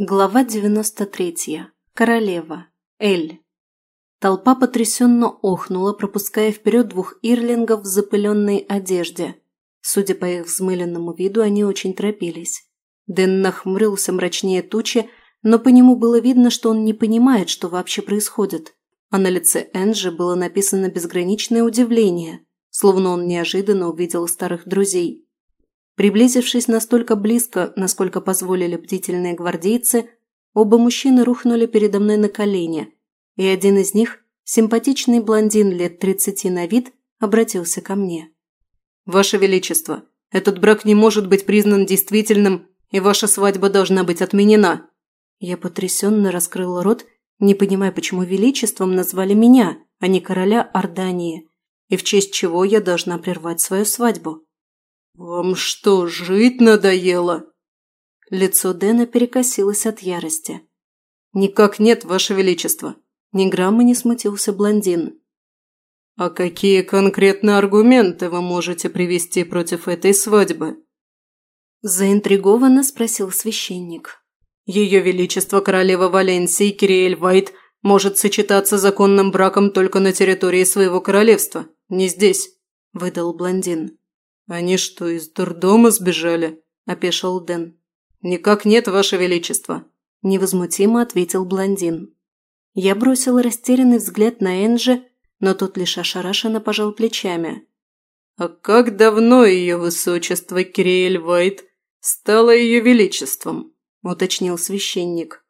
Глава 93. Королева. Эль. Толпа потрясенно охнула, пропуская вперед двух ирлингов в запыленной одежде. Судя по их взмыленному виду, они очень торопились. Дэн нахмурился мрачнее тучи, но по нему было видно, что он не понимает, что вообще происходит. А на лице Энджи было написано безграничное удивление, словно он неожиданно увидел старых друзей. Приблизившись настолько близко, насколько позволили бдительные гвардейцы, оба мужчины рухнули передо мной на колени, и один из них, симпатичный блондин лет 30 на вид, обратился ко мне. «Ваше Величество, этот брак не может быть признан действительным, и ваша свадьба должна быть отменена!» Я потрясенно раскрыла рот, не понимая, почему Величеством назвали меня, а не короля Ордании, и в честь чего я должна прервать свою свадьбу. «Вам что, жить надоело?» Лицо Дэна перекосилось от ярости. «Никак нет, Ваше Величество!» Ни грамма не смутился блондин. «А какие конкретно аргументы вы можете привести против этой свадьбы?» Заинтригованно спросил священник. «Ее Величество Королева Валенсии Кириэль Вайт может сочетаться законным браком только на территории своего королевства, не здесь», – выдал блондин. «Они что, из дурдома сбежали?» – опешил Дэн. «Никак нет, Ваше Величество», – невозмутимо ответил блондин. Я бросил растерянный взгляд на Энджи, но тот лишь ошарашенно пожал плечами. «А как давно ее высочество Кириэль Вайт стало ее величеством?» – уточнил священник.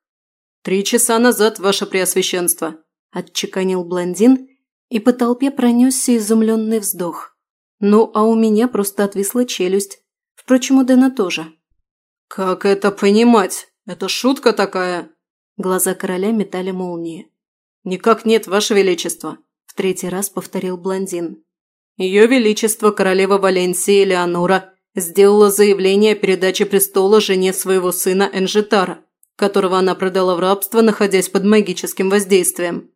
«Три часа назад, ваше преосвященство», – отчеканил блондин, и по толпе пронесся изумленный вздох. Ну, а у меня просто отвисла челюсть. Впрочем, у Дэна тоже. «Как это понимать? Это шутка такая!» Глаза короля метали молнии. «Никак нет, Ваше Величество!» В третий раз повторил блондин. «Ее Величество, королева Валенсии Элеонора, сделала заявление о передаче престола жене своего сына Энжитара, которого она продала в рабство, находясь под магическим воздействием.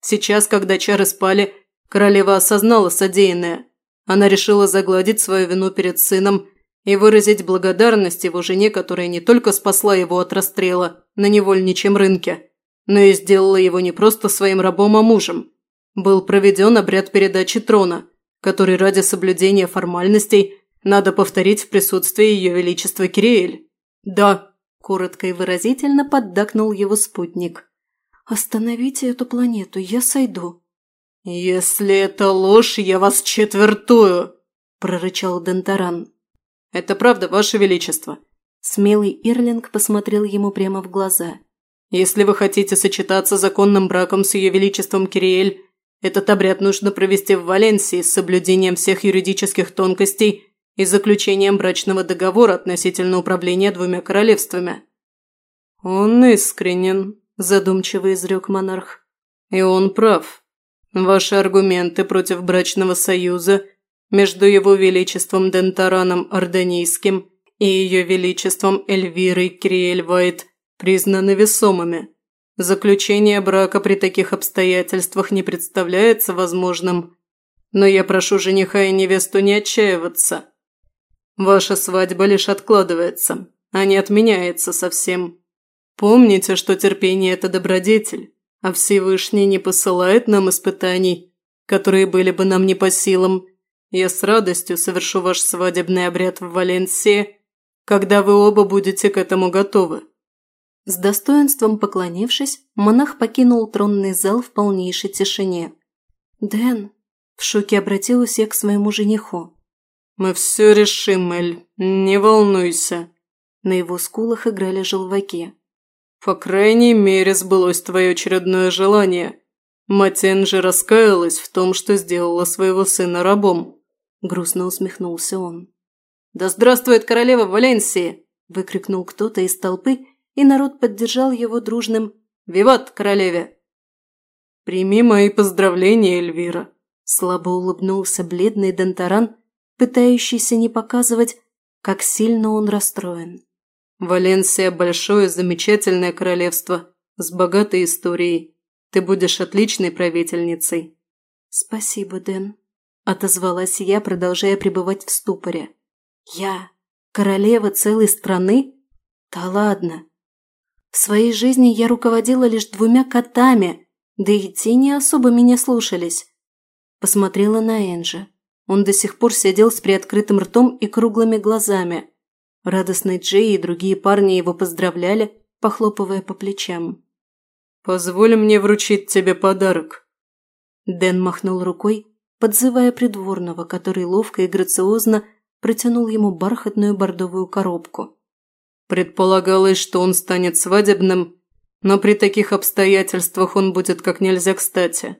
Сейчас, когда чары спали, королева осознала содеянное – она решила загладить свою вину перед сыном и выразить благодарность его жене, которая не только спасла его от расстрела на невольничьем рынке, но и сделала его не просто своим рабом, а мужем. Был проведен обряд передачи трона, который ради соблюдения формальностей надо повторить в присутствии Ее Величества Кириэль. «Да», – коротко и выразительно поддакнул его спутник. «Остановите эту планету, я сойду», «Если это ложь, я вас четвертую!» – прорычал Дентаран. «Это правда, Ваше Величество!» Смелый Ирлинг посмотрел ему прямо в глаза. «Если вы хотите сочетаться законным браком с Ее Величеством Кириэль, этот обряд нужно провести в Валенсии с соблюдением всех юридических тонкостей и заключением брачного договора относительно управления двумя королевствами». «Он искренен», – задумчиво изрек монарх. «И он прав. Ваши аргументы против брачного союза между его величеством Дентараном Ордонийским и ее величеством Эльвирой Криэльвайт признаны весомыми. Заключение брака при таких обстоятельствах не представляется возможным, но я прошу жениха и невесту не отчаиваться. Ваша свадьба лишь откладывается, а не отменяется совсем. Помните, что терпение – это добродетель. А Всевышний не посылает нам испытаний, которые были бы нам не по силам. Я с радостью совершу ваш свадебный обряд в Валенсии, когда вы оба будете к этому готовы». С достоинством поклонившись, монах покинул тронный зал в полнейшей тишине. «Дэн», – в шоке обратилась я к своему жениху. «Мы все решим, Эль, не волнуйся». На его скулах играли желваки. По крайней мере, сбылось твое очередное желание. Матен же раскаялась в том, что сделала своего сына рабом. Грустно усмехнулся он. «Да здравствует королева Валенсии!» – выкрикнул кто-то из толпы, и народ поддержал его дружным «Виват, королеве!» «Прими мои поздравления, Эльвира!» – слабо улыбнулся бледный Дантаран, пытающийся не показывать, как сильно он расстроен. Валенсия – большое, замечательное королевство с богатой историей. Ты будешь отличной правительницей». «Спасибо, Дэн», – отозвалась я, продолжая пребывать в ступоре. «Я? Королева целой страны? Да ладно!» В своей жизни я руководила лишь двумя котами, да и те не особо меня слушались. Посмотрела на Энджи. Он до сих пор сидел с приоткрытым ртом и круглыми глазами – Радостный Джей и другие парни его поздравляли, похлопывая по плечам. «Позволь мне вручить тебе подарок». Дэн махнул рукой, подзывая придворного, который ловко и грациозно протянул ему бархатную бордовую коробку. Предполагалось, что он станет свадебным, но при таких обстоятельствах он будет как нельзя кстати.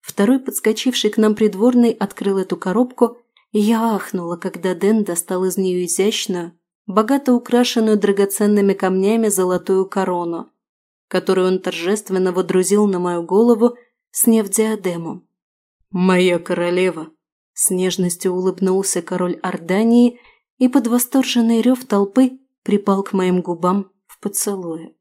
Второй подскочивший к нам придворный открыл эту коробку я ахнула, когда Дэн достал из нее изящную, богато украшенную драгоценными камнями золотую корону, которую он торжественно водрузил на мою голову, сняв диадему. «Моя королева!» С нежностью улыбнулся король Ордании и под восторженный рев толпы припал к моим губам в поцелуе.